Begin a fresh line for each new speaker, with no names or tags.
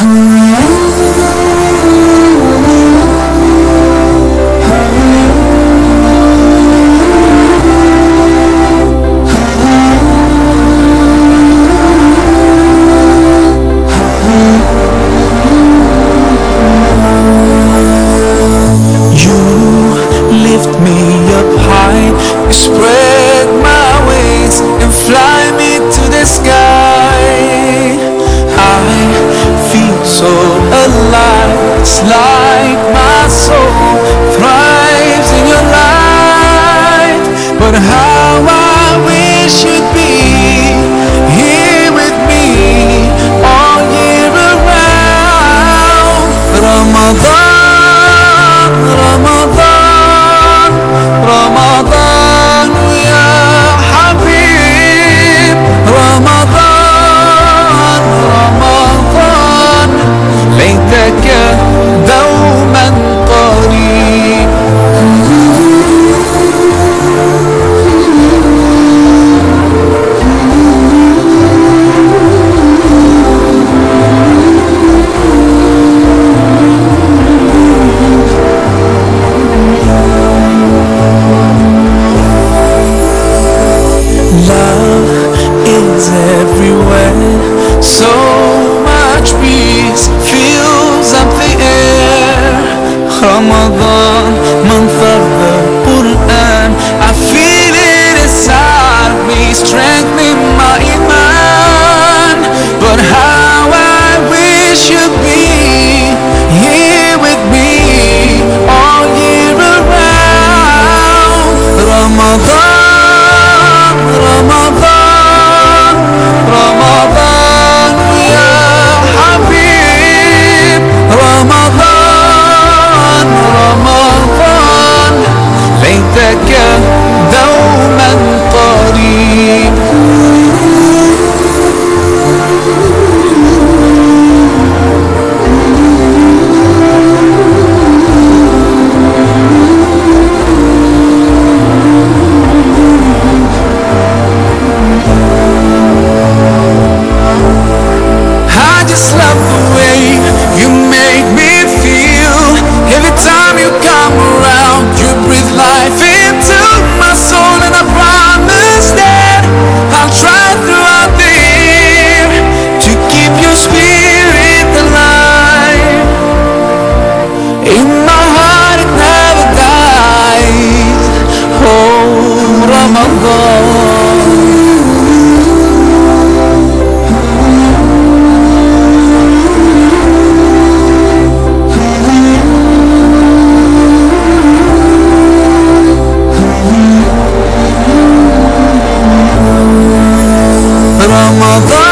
Hi. Alive, peace fills I'm